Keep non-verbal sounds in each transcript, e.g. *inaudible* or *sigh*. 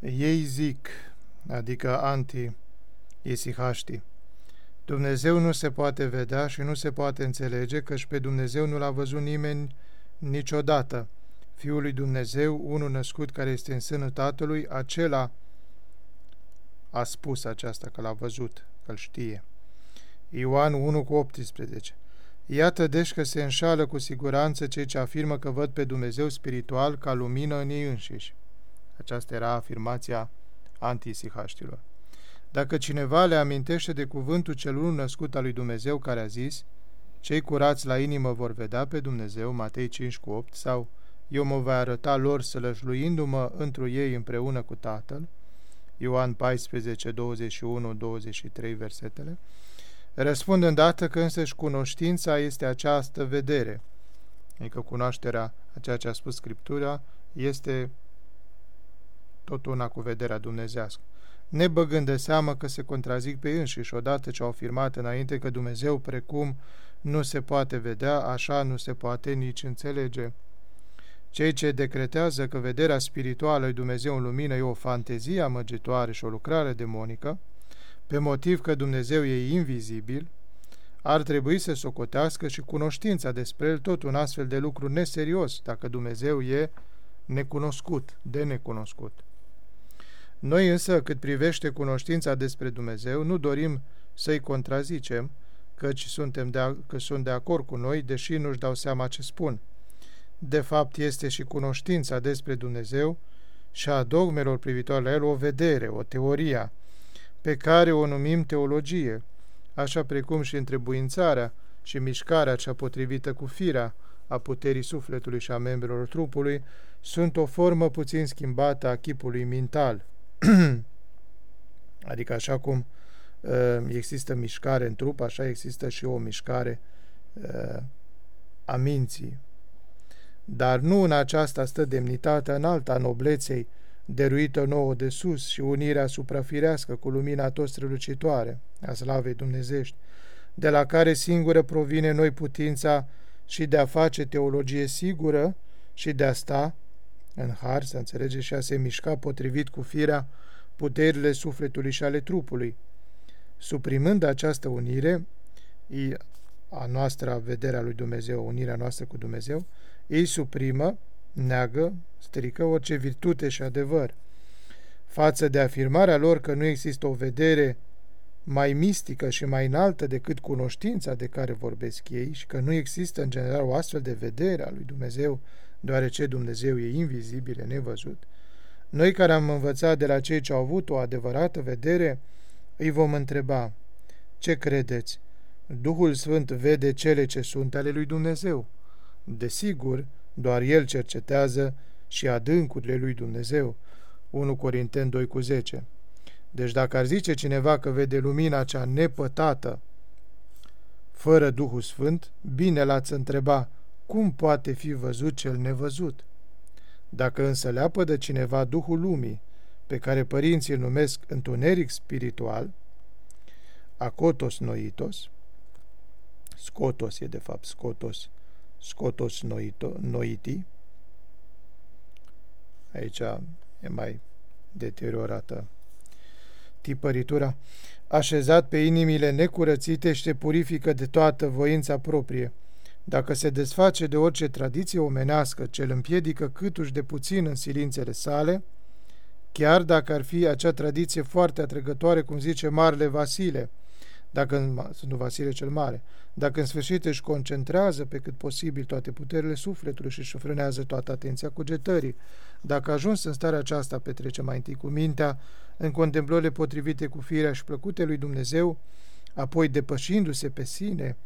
Ei zic, adică anti-isihaștii, Dumnezeu nu se poate vedea și nu se poate înțelege, căci pe Dumnezeu nu l-a văzut nimeni niciodată. Fiul lui Dumnezeu, unul născut care este în sânul Tatălui, acela a spus aceasta, că l-a văzut, că l știe. Ioan 1 cu 18 Iată deci că se înșală cu siguranță cei ce afirmă că văd pe Dumnezeu spiritual ca lumină în ei înșiși. Aceasta era afirmația antisihaștilor. Dacă cineva le amintește de cuvântul cel unul născut al lui Dumnezeu care a zis, cei curați la inimă vor vedea pe Dumnezeu, Matei 5 cu 8, sau eu mă voi arăta lor sălășluindu-mă întru ei împreună cu Tatăl, Ioan 14, 21, 23 versetele, răspund îndată că însăși cunoștința este această vedere, adică cunoașterea a ceea ce a spus Scriptura este tot una cu vederea dumnezească nebăgând de seamă că se contrazic pe înșiși odată ce au afirmat înainte că Dumnezeu precum nu se poate vedea, așa nu se poate nici înțelege. Cei ce decretează că vederea spirituală lui Dumnezeu în lumină e o fantezie amăgitoare și o lucrare demonică, pe motiv că Dumnezeu e invizibil, ar trebui să socotească și cunoștința despre el tot un astfel de lucru neserios, dacă Dumnezeu e necunoscut, de necunoscut. Noi însă, cât privește cunoștința despre Dumnezeu, nu dorim să-i contrazicem, căci suntem de, că sunt de acord cu noi, deși nu-și dau seama ce spun. De fapt, este și cunoștința despre Dumnezeu și a dogmelor privitoare la el o vedere, o teoria, pe care o numim teologie, așa precum și întrebuințarea și mișcarea cea potrivită cu firea a puterii sufletului și a membrilor trupului, sunt o formă puțin schimbată a chipului mental, *clears throat* adică așa cum uh, există mișcare în trup, așa există și o mișcare uh, a minții. Dar nu în aceasta stă demnitatea înaltă nobleței, dăruită nouă de sus și unirea suprafirească cu lumina tot strălucitoare a slavei dumnezești, de la care singură provine noi putința și de a face teologie sigură și de a sta în har, să înțelege, și a se mișca potrivit cu firea puterile sufletului și ale trupului. Suprimând această unire, a noastră vederea lui Dumnezeu, unirea noastră cu Dumnezeu, ei suprimă, neagă, strică orice virtute și adevăr. Față de afirmarea lor că nu există o vedere mai mistică și mai înaltă decât cunoștința de care vorbesc ei și că nu există în general o astfel de vedere a lui Dumnezeu deoarece Dumnezeu e invizibil, e nevăzut, noi care am învățat de la cei ce au avut o adevărată vedere, îi vom întreba, ce credeți? Duhul Sfânt vede cele ce sunt ale lui Dumnezeu. Desigur, doar El cercetează și adâncurile lui Dumnezeu. 1 Corinteni 2 cu 10 Deci dacă ar zice cineva că vede lumina cea nepătată, fără Duhul Sfânt, bine l-ați întreba, cum poate fi văzut cel nevăzut? Dacă însă leapă de cineva Duhul lumii, pe care părinții îl numesc întuneric spiritual, acotos noitos, scotos e de fapt scotos, scotos noito, noiti, aici e mai deteriorată tipăritura, așezat pe inimile necurățite și se purifică de toată voința proprie, dacă se desface de orice tradiție omenească ce îl împiedică câtuși de puțin în silințele sale, chiar dacă ar fi acea tradiție foarte atrăgătoare, cum zice Marele Vasile, dacă nu Vasile cel Mare, dacă în sfârșit își concentrează pe cât posibil toate puterile sufletului și își frânează toată atenția cugetării, dacă ajuns în starea aceasta petrece mai întâi cu mintea, în contemplările potrivite cu firea și plăcute lui Dumnezeu, apoi depășindu-se pe sine,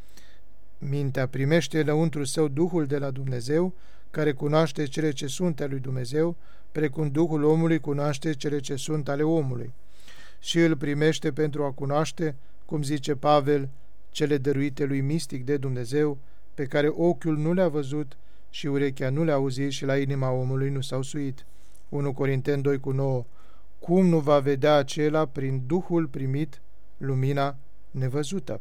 Mintea primește înăuntru său Duhul de la Dumnezeu, care cunoaște cele ce sunt ale lui Dumnezeu, precum Duhul omului cunoaște cele ce sunt ale omului. Și îl primește pentru a cunoaște, cum zice Pavel, cele dăruite lui mistic de Dumnezeu, pe care ochiul nu le-a văzut și urechea nu le-a auzit și la inima omului nu s-au suit. 1 Corinteni 2 cu 9 Cum nu va vedea acela prin Duhul primit lumina nevăzută?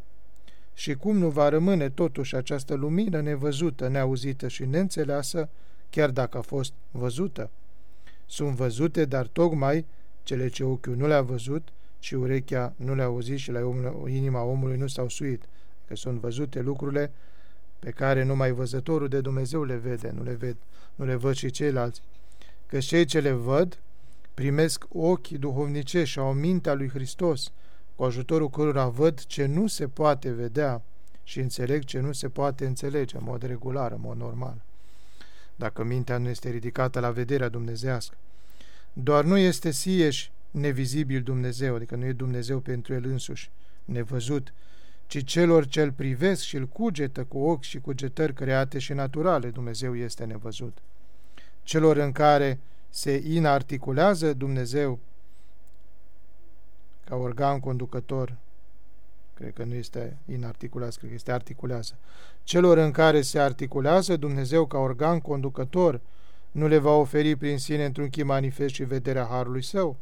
Și cum nu va rămâne totuși această lumină nevăzută, neauzită și neînțeleasă, chiar dacă a fost văzută? Sunt văzute, dar tocmai cele ce ochiul nu le-a văzut și urechea nu le-a auzit și la inima omului nu s-au suit, că sunt văzute lucrurile pe care numai văzătorul de Dumnezeu le vede, nu le, ved, nu le văd și ceilalți. Că cei ce le văd primesc ochi duhovnicești și au mintea lui Hristos, cu ajutorul cărora văd ce nu se poate vedea și înțeleg ce nu se poate înțelege în mod regular, în mod normal. Dacă mintea nu este ridicată la vederea dumnezească, doar nu este sieși nevizibil Dumnezeu, adică nu e Dumnezeu pentru el însuși, nevăzut, ci celor ce îl privesc și îl cugetă cu ochi și cugetări create și naturale, Dumnezeu este nevăzut. Celor în care se inarticulează Dumnezeu ca organ conducător, cred că nu este inarticulează, cred că este articulează. Celor în care se articulează Dumnezeu ca organ conducător, nu le va oferi prin sine într-un chip manifest și vederea Harului Său?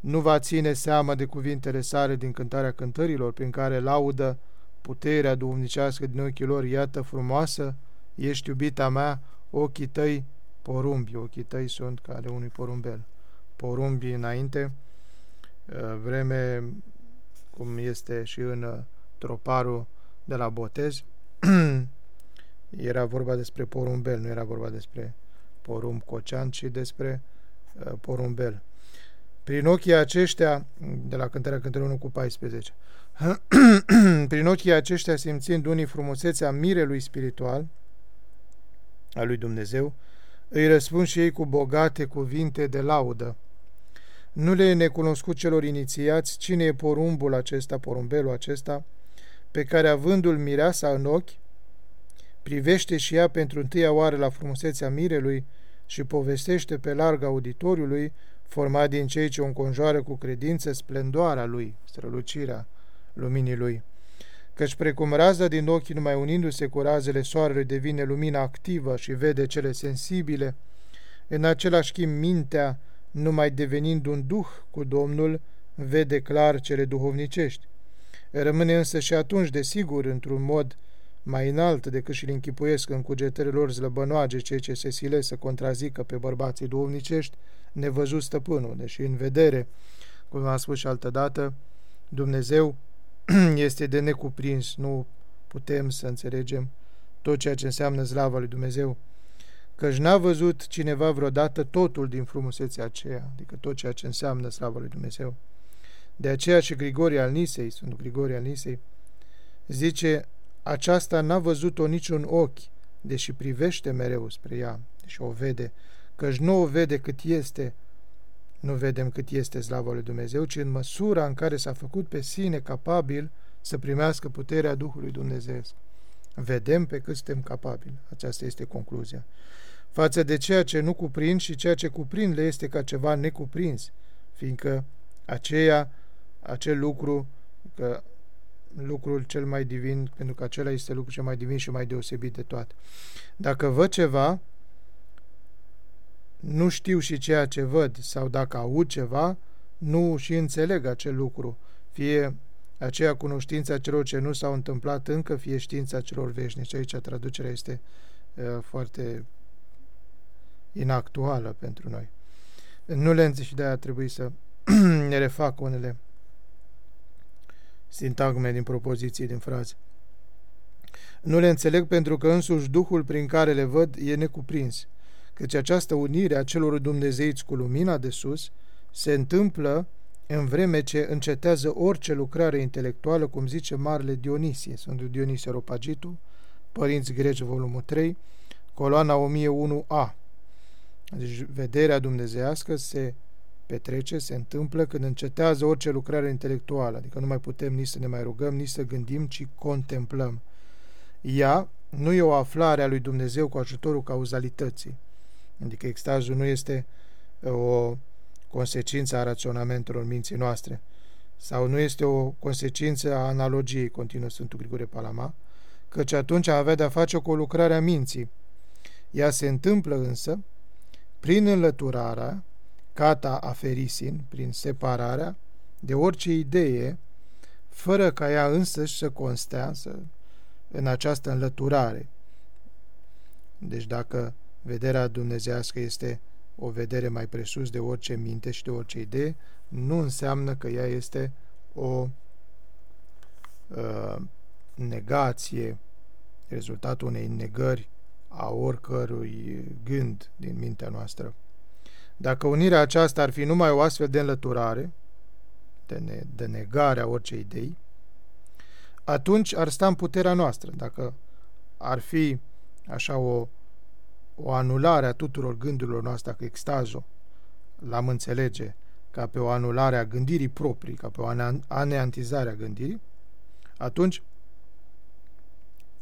Nu va ține seama de cuvintele sale din cântarea cântărilor, prin care laudă puterea duhovnicească din ochii lor, iată frumoasă, ești iubita mea, ochii tăi porumbi, ochii tăi sunt ca ale unui porumbel. Porumbi înainte, uh, vreme cum este și în uh, troparul de la botez, *clears throat* era vorba despre porumbel, nu era vorba despre porumb cocean, ci despre uh, porumbel. Prin ochii aceștia, de la cântarea cântării 1 cu 14, *clears throat* prin ochii aceștia simțind unii frumusețea mirelui spiritual al lui Dumnezeu, îi răspund și ei cu bogate cuvinte de laudă. Nu le e necunoscut celor inițiați cine e porumbul acesta, porumbelul acesta, pe care avându-l mireasa în ochi, privește și ea pentru întâia oară la frumusețea mirelui și povestește pe larg auditoriului, format din cei ce o înconjoară cu credință splendoarea lui, strălucirea luminii lui. Căci precum raza din ochi numai unindu-se cu razele soarelui devine lumina activă și vede cele sensibile, în același timp mintea, numai devenind un duh cu Domnul, vede clar cele duhovnicești. Rămâne însă și atunci, desigur, într-un mod mai înalt decât și-l închipuiesc în cugetările lor zlăbănoage cei ce se sile să contrazică pe bărbații duhovnicești, nevăzut stăpânul, deși în vedere, cum am spus și altădată, Dumnezeu *clears throat* este de necuprins, nu putem să înțelegem tot ceea ce înseamnă slava lui Dumnezeu, căci n-a văzut cineva vreodată totul din frumusețea aceea, adică tot ceea ce înseamnă slava lui Dumnezeu. De aceea și Grigorie al Nisei, sunt Grigorie al Nisei, zice, aceasta n-a văzut-o niciun ochi, deși privește mereu spre ea, deși o vede, căci nu o vede cât este, nu vedem cât este slava lui Dumnezeu, ci în măsura în care s-a făcut pe sine capabil să primească puterea Duhului Dumnezeu. Vedem pe cât suntem capabili. Aceasta este concluzia. Față de ceea ce nu cuprind și ceea ce cuprind le este ca ceva necuprins, fiindcă aceea, acel lucru, că lucrul cel mai divin, pentru că acela este lucrul cel mai divin și mai deosebit de toate. Dacă văd ceva, nu știu și ceea ce văd, sau dacă aud ceva, nu și înțeleg acel lucru, fie aceea cunoștința celor ce nu s-au întâmplat încă, fie știința celor veșnici. Aici traducerea este uh, foarte inactuală pentru noi. Nu le și de-aia trebuie să *clears throat* ne refac unele sintagme din propoziții, din fraze. Nu le înțeleg pentru că însuși Duhul prin care le văd e necuprins căci această unire a celor dumnezeiți cu lumina de sus se întâmplă în vreme ce încetează orice lucrare intelectuală, cum zice Marele Dionisie, sunt Dionisie Ropagitu, Părinți Greci, volumul 3, coloana 1001a. Deci vederea dumnezească se petrece, se întâmplă când încetează orice lucrare intelectuală, adică nu mai putem nici să ne mai rugăm, nici să gândim, ci contemplăm. Ea nu e o aflare a lui Dumnezeu cu ajutorul cauzalității, Adică extazul nu este uh, o consecință a raționamentelor minții noastre sau nu este o consecință a analogiei, continuă Sfântul Grigore Palama, căci atunci am avea de-a face cu o lucrare a minții. Ea se întâmplă însă prin înlăturarea, cata aferisin, prin separarea de orice idee, fără ca ea însăși să constează în această înlăturare. Deci dacă Vederea dumnezească este o vedere mai presus de orice minte și de orice idee, nu înseamnă că ea este o uh, negație, rezultatul unei negări a oricărui gând din mintea noastră. Dacă unirea aceasta ar fi numai o astfel de înlăturare, de, ne, de negare a orice idei, atunci ar sta în puterea noastră. Dacă ar fi așa o, o anulare a tuturor gândurilor noastre, dacă extazul l-am înțelege ca pe o anulare a gândirii proprii, ca pe o aneantizare a gândirii, atunci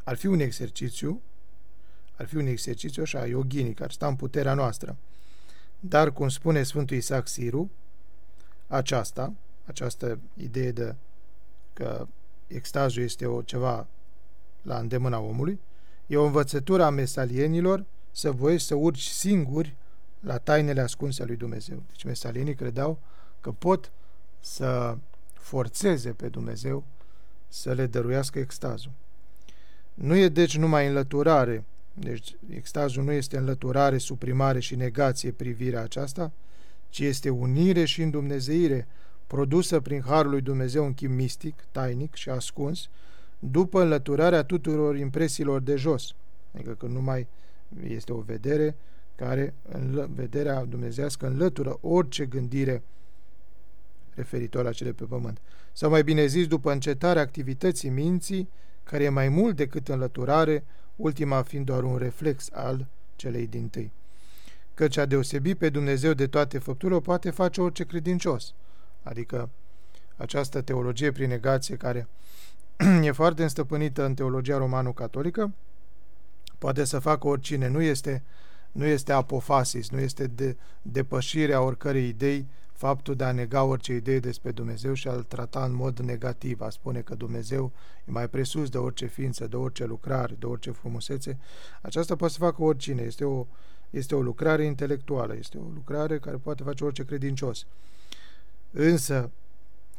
ar fi un exercițiu, ar fi un exercițiu așa, yoginic, ar sta în puterea noastră. Dar, cum spune Sfântul Isaac Siru, aceasta, această idee de că extazul este o ceva la îndemâna omului, e o învățătură a mesalienilor să voiești să urci singuri la tainele ascunse a lui Dumnezeu. Deci mesalienii credeau că pot să forțeze pe Dumnezeu să le dăruiască extazul. Nu e deci numai înlăturare, deci extazul nu este înlăturare, suprimare și negație privirea aceasta, ci este unire și îndumnezeire produsă prin Harul lui Dumnezeu în chip mistic, tainic și ascuns, după înlăturarea tuturor impresiilor de jos. Adică că nu mai este o vedere care, în vederea dumnezească, înlătură orice gândire referitor la cele pe pământ. Sau mai bine zis, după încetarea activității minții, care e mai mult decât înlăturare, ultima fiind doar un reflex al celei din tâi. Căci a deosebi pe Dumnezeu de toate făpturile o poate face orice credincios. Adică această teologie prin negație care *clears throat* e foarte înstăpânită în teologia romano-catolică, poate să facă oricine. Nu este, nu este apofasis, nu este de, depășirea oricărei idei faptul de a nega orice idee despre Dumnezeu și a-L trata în mod negativ, a spune că Dumnezeu e mai presus de orice ființă, de orice lucrare, de orice frumusețe, aceasta poate să facă oricine. Este o, este o lucrare intelectuală, este o lucrare care poate face orice credincios. Însă,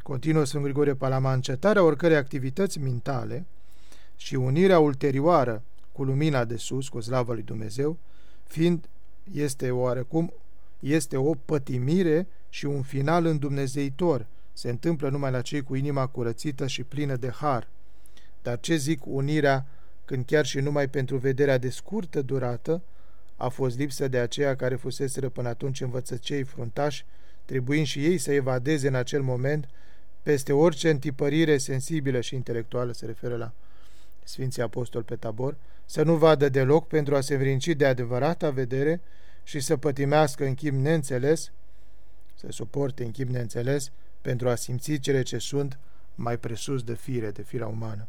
continuă Sfânt Grigorie Palama, încetarea oricărei activități mentale și unirea ulterioară cu lumina de sus, cu slavă lui Dumnezeu, fiind, este oarecum, este o pătimire și un final îndumnezeitor. Se întâmplă numai la cei cu inima curățită și plină de har. Dar ce zic unirea când chiar și numai pentru vederea de scurtă durată a fost lipsă de aceea care fuseseră până atunci învățăcei fruntași, trebuind și ei să evadeze în acel moment peste orice întipărire sensibilă și intelectuală, se referă la Sfinții Apostol pe tabor, să nu vadă deloc pentru a se vrinci de adevărata vedere și să pătimească în chip neînțeles să suporte în chip neînțeles pentru a simți cele ce sunt mai presus de fire, de firea umană.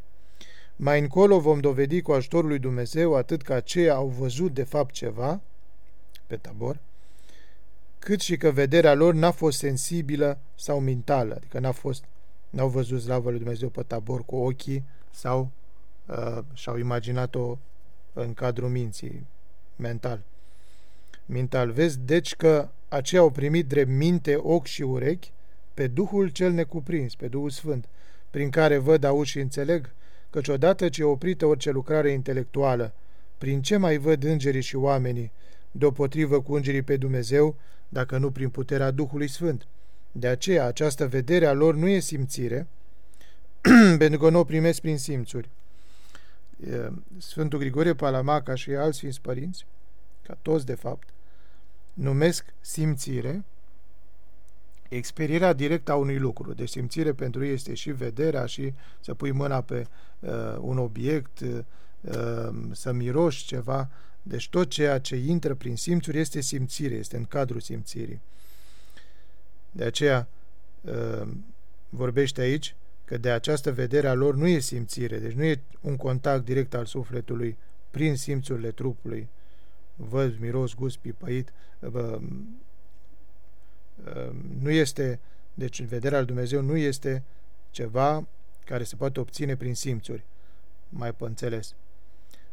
Mai încolo vom dovedi cu ajutorul lui Dumnezeu atât că aceia au văzut de fapt ceva pe tabor, cât și că vederea lor n-a fost sensibilă sau mentală, adică n-a fost, n-au văzut slavă lui Dumnezeu pe tabor cu ochii sau uh, și-au imaginat-o în cadrul minții, mental. Mental. Vezi, deci că aceia au primit drept minte, ochi și urechi pe Duhul cel necuprins, pe Duhul Sfânt, prin care văd, aud și înțeleg, căci odată ce e oprită orice lucrare intelectuală, prin ce mai văd îngerii și oamenii, deopotrivă cu îngerii pe Dumnezeu, dacă nu prin puterea Duhului Sfânt. De aceea, această vedere a lor nu e simțire, *clears throat* pentru că nu o primesc prin simțuri. Sfântul Grigorie Palamaca și alți Sfinți Părinți, ca toți de fapt, numesc simțire experierea directă a unui lucru. Deci simțire pentru ei este și vederea și să pui mâna pe uh, un obiect, uh, să miroși ceva. Deci tot ceea ce intră prin simțuri este simțire, este în cadrul simțirii. De aceea uh, vorbește aici că de această vedere a lor nu e simțire, deci nu e un contact direct al sufletului prin simțurile trupului, văd, miros, gust, pipăit, nu este, deci vederea lui Dumnezeu nu este ceva care se poate obține prin simțuri, mai pe înțeles.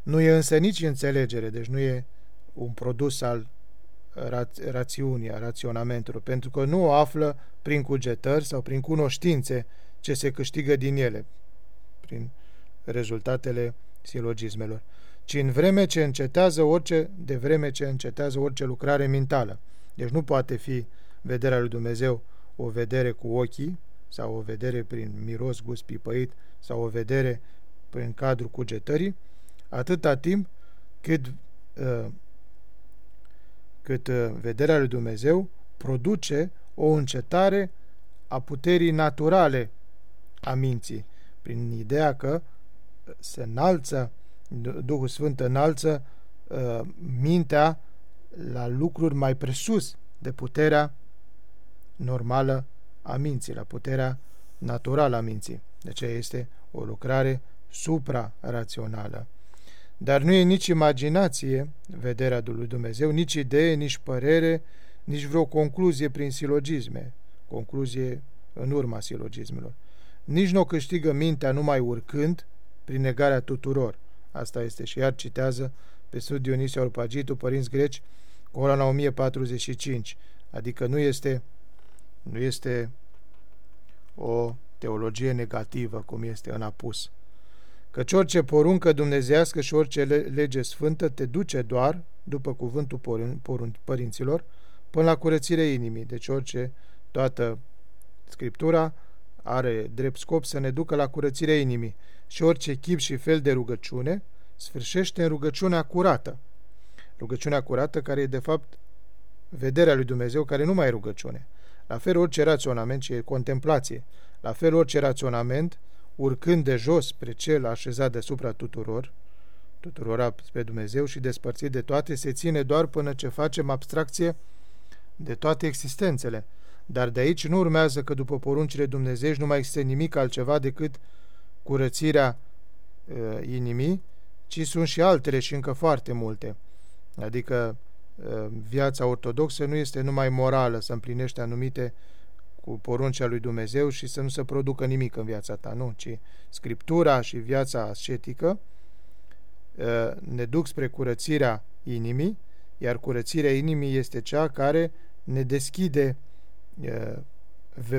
Nu e însă nici înțelegere, deci nu e un produs al ra- rațiunii, a raționamentului, pentru că nu o află prin cugetări sau prin cunoștințe ce se câștigă din ele, prin rezultatele silogismelor ci în vreme ce încetează orice, de vreme ce încetează orice lucrare mentală. Deci nu poate fi vederea lui Dumnezeu o vedere cu ochii sau o vedere prin miros, gust pipăit sau o vedere prin cadrul cugetării, atâta timp cât, uh, cât uh, vederea lui Dumnezeu produce o încetare a puterii naturale a minții, prin ideea că se înalță, Duhul Sfânt înalță uh, mintea la lucruri mai presus de puterea normală a minții, la puterea naturală a minții. De aceea este o lucrare supra-rațională. Dar nu e nici imaginație vederea lui Dumnezeu, nici idee, nici părere, nici vreo concluzie prin silogisme, concluzie în urma silogismelor. Nici nu o câștigă mintea numai urcând, prin negarea tuturor. Asta este și iar citează pe Sfânt Dionisie Orpagitu, părinți greci, coloana 1045, adică nu este, nu este o teologie negativă, cum este în apus. Căci orice poruncă dumnezească și orice lege sfântă te duce doar, după cuvântul părinților, până la curățire inimii. Deci orice, toată Scriptura are drept scop să ne ducă la curățirea inimii și orice chip și fel de rugăciune sfârșește în rugăciunea curată. Rugăciunea curată care e de fapt vederea lui Dumnezeu, care nu mai e rugăciune. La fel orice raționament, ci e contemplație. La fel orice raționament, urcând de jos spre cel așezat deasupra tuturor, tuturora spre Dumnezeu și despărțit de toate, se ține doar până ce facem abstracție de toate existențele. Dar de aici nu urmează că după poruncile Dumnezeu nu mai există nimic altceva decât curățirea uh, inimii, ci sunt și altele și încă foarte multe. Adică uh, viața ortodoxă nu este numai morală, să împlinește anumite cu poruncea lui Dumnezeu și să nu se producă nimic în viața ta, nu, ci Scriptura și viața ascetică uh, ne duc spre curățirea inimii, iar curățirea inimii este cea care ne deschide uh,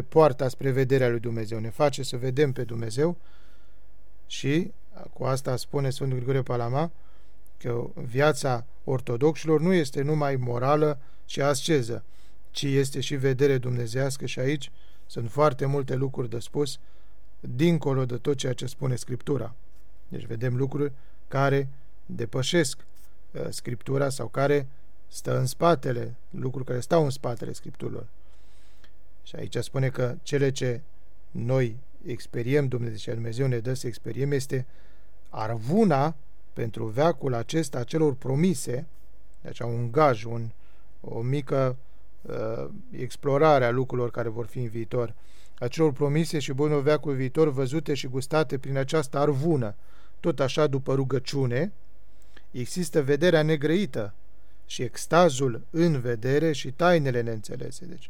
poarta spre vederea lui Dumnezeu, ne face să vedem pe Dumnezeu și cu asta spune Sfântul Grigore Palama că viața ortodoxilor nu este numai morală și asceză, ci este și vedere dumnezească și aici sunt foarte multe lucruri de spus dincolo de tot ceea ce spune Scriptura. Deci vedem lucruri care depășesc uh, Scriptura sau care stă în spatele, lucruri care stau în spatele Scripturilor. Și aici spune că cele ce noi experiem Dumnezeu și Dumnezeu ne dă să experiem este arvuna pentru veacul acesta celor promise, deci un gaj, un, o mică uh, explorare a lucrurilor care vor fi în viitor, a celor promise și bunul veacul viitor văzute și gustate prin această arvună. Tot așa, după rugăciune, există vederea negrăită și extazul în vedere și tainele neînțelese. Deci,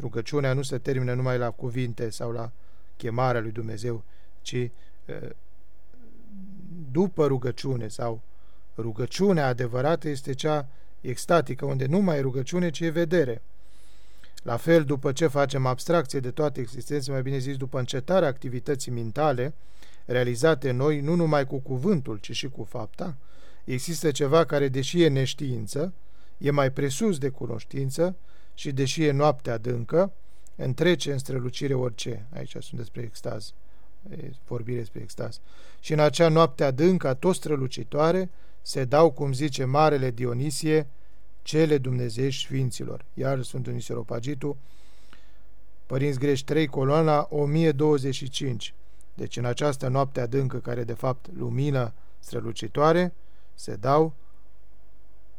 rugăciunea nu se termină numai la cuvinte sau la chemarea lui Dumnezeu, ci după rugăciune sau rugăciunea adevărată este cea extatică, unde nu mai e rugăciune, ci e vedere. La fel, după ce facem abstracție de toate existențe, mai bine zis, după încetarea activității mentale, realizate noi nu numai cu cuvântul, ci și cu fapta, există ceva care, deși e neștiință, e mai presus de cunoștință și, deși e noapte adâncă, întrece în strălucire orice. Aici sunt despre extaz, e vorbire despre extaz. Și în acea noapte adâncă, tot strălucitoare, se dau, cum zice Marele Dionisie, cele dumnezeiești sfinților. Iar sunt în Iseropagitu, Părinți Grești 3, coloana 1025. Deci în această noapte adâncă, care de fapt lumină strălucitoare, se dau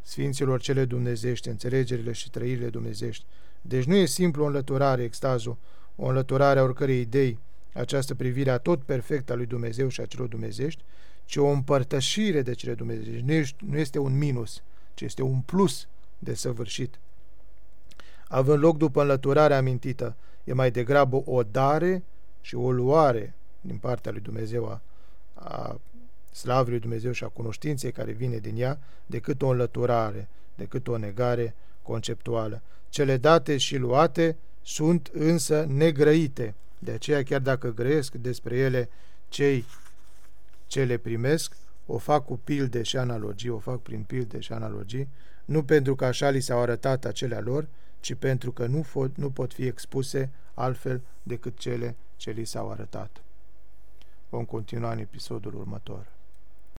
Sfinților cele dumnezești, înțelegerile și trăirile dumnezești. Deci nu e simplu o înlăturare, extazul, o înlăturare a oricărei idei, această privire a tot perfect a lui Dumnezeu și a celor dumnezești, ci o împărtășire de cele dumnezești. Nu este un minus, ci este un plus de săvârșit. Având loc după înlăturarea amintită, e mai degrabă o dare și o luare din partea lui Dumnezeu a, a slavii lui Dumnezeu și a cunoștinței care vine din ea, decât o înlăturare, decât o negare conceptuală. Cele date și luate sunt însă negrăite. De aceea, chiar dacă grăiesc despre ele cei ce le primesc, o fac cu pilde și analogii, o fac prin pilde și analogii, nu pentru că așa li s-au arătat acelea lor, ci pentru că nu, fo- nu pot fi expuse altfel decât cele ce li s-au arătat. Vom continua în episodul următor.